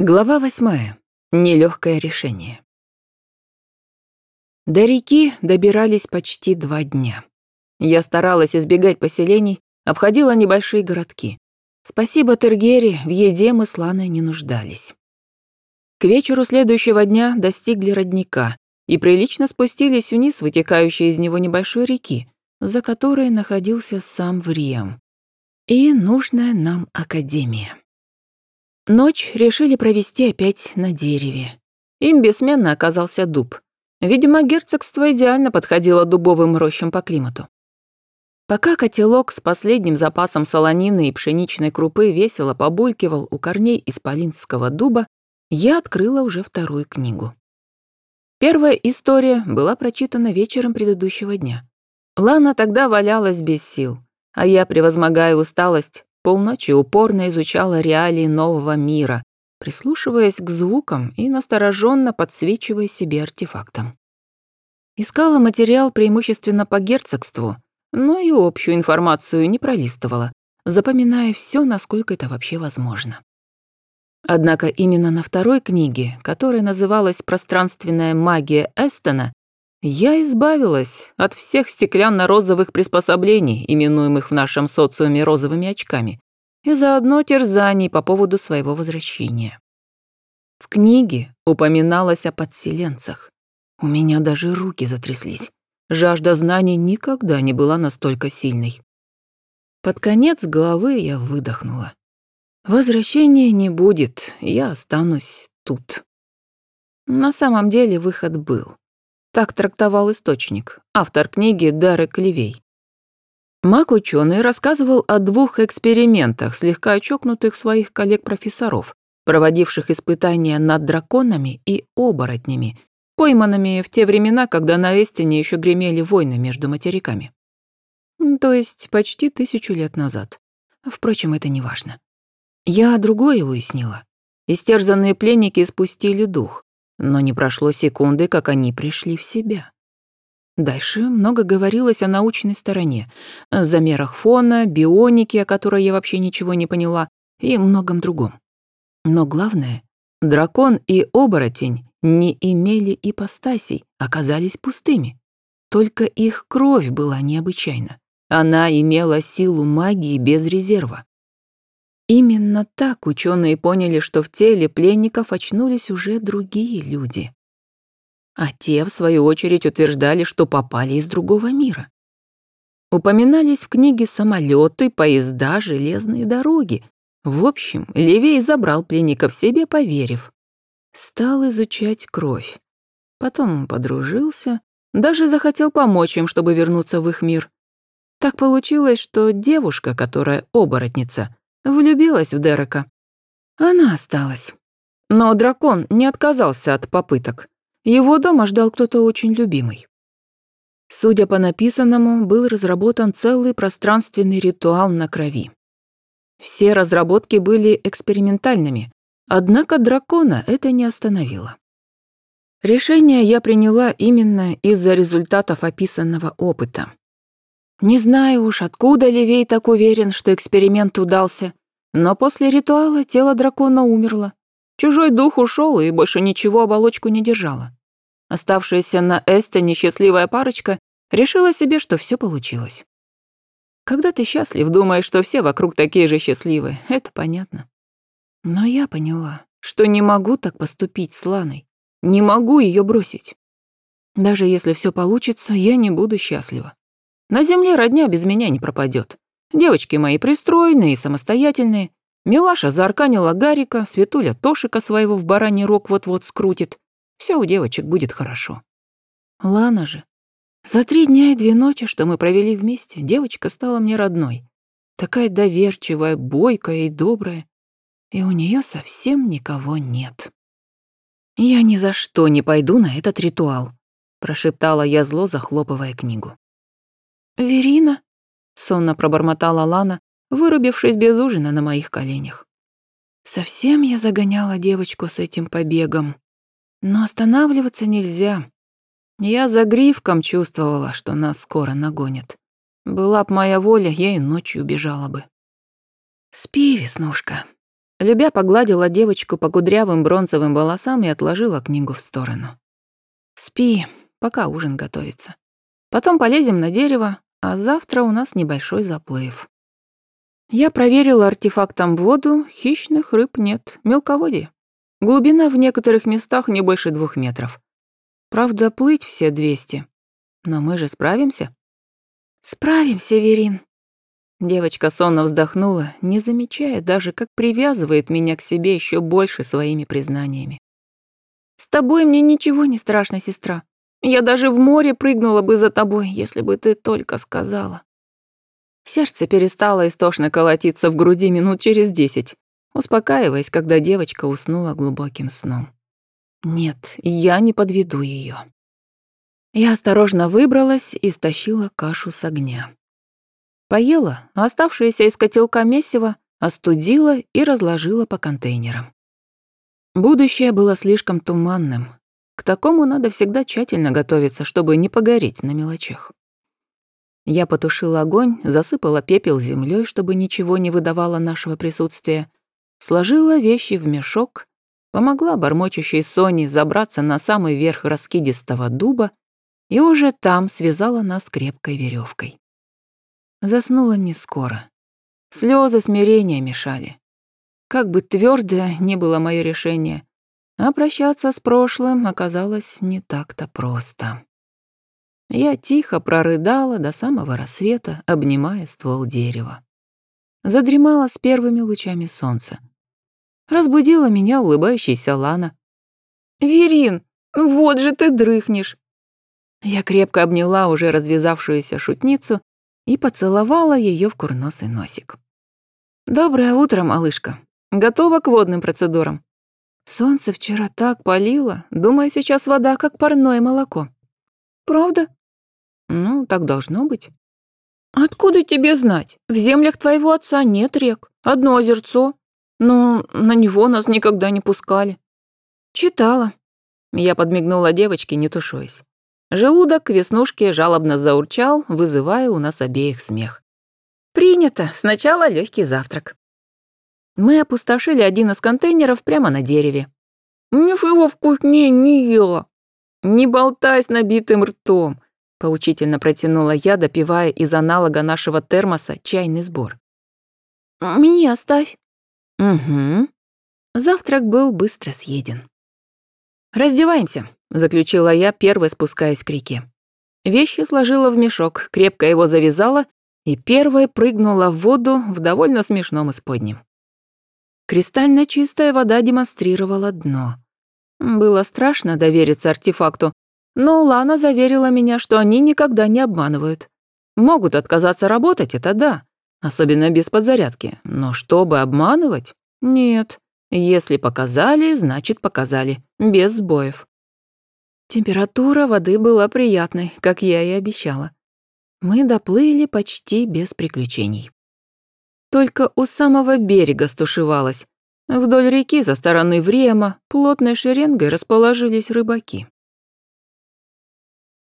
Глава восьмая. Нелегкое решение. До реки добирались почти два дня. Я старалась избегать поселений, обходила небольшие городки. Спасибо Тергере, в еде мы с Ланой не нуждались. К вечеру следующего дня достигли родника и прилично спустились вниз, вытекающей из него небольшой реки, за которой находился сам Вриам. И нужная нам академия. Ночь решили провести опять на дереве. Им бессменно оказался дуб. Видимо, герцогство идеально подходило дубовым рощам по климату. Пока котелок с последним запасом солонины и пшеничной крупы весело побулькивал у корней исполинского дуба, я открыла уже вторую книгу. Первая история была прочитана вечером предыдущего дня. Лана тогда валялась без сил, а я, превозмогая усталость, полночи упорно изучала реалии нового мира, прислушиваясь к звукам и настороженно подсвечивая себе артефактом. Искала материал преимущественно по герцогству, но и общую информацию не пролистывала, запоминая все, насколько это вообще возможно. Однако именно на второй книге, которая называлась «Пространственная магия Эстона», я избавилась от всех стеклянно-розовых приспособлений, именуемых в нашем социуме розовыми очками, и заодно терзаний по поводу своего возвращения. В книге упоминалось о подселенцах. У меня даже руки затряслись. Жажда знаний никогда не была настолько сильной. Под конец головы я выдохнула. Возвращения не будет, я останусь тут. На самом деле выход был. Так трактовал источник, автор книги Дарек Левей. Маг-ученый рассказывал о двух экспериментах слегка очокнутых своих коллег-профессоров, проводивших испытания над драконами и оборотнями, пойманными в те времена, когда на Эстине еще гремели войны между материками. То есть почти тысячу лет назад. Впрочем, это не важно. Я другое уяснила. Истерзанные пленники спустили дух. Но не прошло секунды, как они пришли в себя. Дальше много говорилось о научной стороне, замерах фона, бионике, о которой я вообще ничего не поняла, и многом другом. Но главное, дракон и оборотень не имели ипостасей, оказались пустыми. Только их кровь была необычайна. Она имела силу магии без резерва. Именно так ученые поняли, что в теле пленников очнулись уже другие люди. А те, в свою очередь, утверждали, что попали из другого мира. Упоминались в книге самолеты, поезда, железные дороги. В общем, Левей забрал пленников себе, поверив. Стал изучать кровь. Потом подружился, даже захотел помочь им, чтобы вернуться в их мир. Так получилось, что девушка, которая оборотница, Влюбилась в Дерека. Она осталась. Но дракон не отказался от попыток. Его дома ждал кто-то очень любимый. Судя по написанному, был разработан целый пространственный ритуал на крови. Все разработки были экспериментальными, однако дракона это не остановило. Решение я приняла именно из-за результатов описанного опыта. Не знаю уж, откуда Левей так уверен, что эксперимент удался, но после ритуала тело дракона умерло. Чужой дух ушел и больше ничего оболочку не держала. Оставшаяся на Эсте несчастливая парочка решила себе, что все получилось. Когда ты счастлив, думаешь, что все вокруг такие же счастливые, это понятно. Но я поняла, что не могу так поступить с Ланой. Не могу ее бросить. Даже если все получится, я не буду счастлива. На земле родня без меня не пропадет. Девочки мои пристроенные и самостоятельные. Милаша заарканила Гарика, Светуля Тошика своего в бараний рог вот-вот скрутит. Все у девочек будет хорошо. Лана же. За три дня и две ночи, что мы провели вместе, девочка стала мне родной. Такая доверчивая, бойкая и добрая. И у нее совсем никого нет. «Я ни за что не пойду на этот ритуал», — прошептала я зло, захлопывая книгу. «Верина?» — сонно пробормотала Лана, вырубившись без ужина на моих коленях. Совсем я загоняла девочку с этим побегом. Но останавливаться нельзя. Я за гривком чувствовала, что нас скоро нагонят. Была б моя воля, я и ночью убежала бы. «Спи, Веснушка. Любя погладила девочку по кудрявым бронзовым волосам и отложила книгу в сторону. «Спи, пока ужин готовится. Потом полезем на дерево, а завтра у нас небольшой заплыв». Я проверила артефактом воду, хищных рыб нет, мелководье. Глубина в некоторых местах не больше двух метров. Правда, плыть все двести. Но мы же справимся? Справимся, Верин. Девочка сонно вздохнула, не замечая даже, как привязывает меня к себе еще больше своими признаниями. «С тобой мне ничего не страшно, сестра. Я даже в море прыгнула бы за тобой, если бы ты только сказала». Сердце перестало истошно колотиться в груди минут через десять, успокаиваясь, когда девочка уснула глубоким сном. «Нет, я не подведу ее. Я осторожно выбралась и стащила кашу с огня. Поела, оставшееся из котелка месиво остудила и разложила по контейнерам. Будущее было слишком туманным. К такому надо всегда тщательно готовиться, чтобы не погореть на мелочах. Я потушила огонь, засыпала пепел землей, чтобы ничего не выдавало нашего присутствия, сложила вещи в мешок, помогла бормочущей Соне забраться на самый верх раскидистого дуба и уже там связала нас крепкой веревкой. Заснула не скоро. Слезы смирения мешали. Как бы твердое ни было мое решение, а прощаться с прошлым оказалось не так-то просто. Я тихо прорыдала до самого рассвета, обнимая ствол дерева. Задремала с первыми лучами солнца. Разбудила меня улыбающаяся Лана. «Верин, вот же ты дрыхнешь!» Я крепко обняла уже развязавшуюся шутницу и поцеловала ее в курносый носик. «Доброе утро, малышка. Готова к водным процедурам?» Солнце вчера так палило, думаю, сейчас вода как парное молоко. Правда? Ну, так должно быть. Откуда тебе знать? В землях твоего отца нет рек, одно озерцо. Но на него нас никогда не пускали. Читала. Я подмигнула девочке, не тушуясь. Желудок к веснушке жалобно заурчал, вызывая у нас обеих смех. «Принято. Сначала легкий завтрак». Мы опустошили один из контейнеров прямо на дереве. «Ничего вкуснее не ела». «Не болтай с набитым ртом», — поучительно протянула я, допивая из аналога нашего термоса чайный сбор. «Мне оставь». «Угу». Завтрак был быстро съеден. «Раздеваемся», — заключила я, первой спускаясь к реке. Вещи сложила в мешок, крепко его завязала и первой прыгнула в воду в довольно смешном исподнем. Кристально чистая вода демонстрировала дно. Было страшно довериться артефакту, но Лана заверила меня, что они никогда не обманывают. Могут отказаться работать, это да, особенно без подзарядки, но чтобы обманывать — нет. Если показали, значит показали, без сбоев. Температура воды была приятной, как я и обещала. Мы доплыли почти без приключений. Только у самого берега стушевалась. Вдоль реки со стороны Врема плотной шеренгой расположились рыбаки.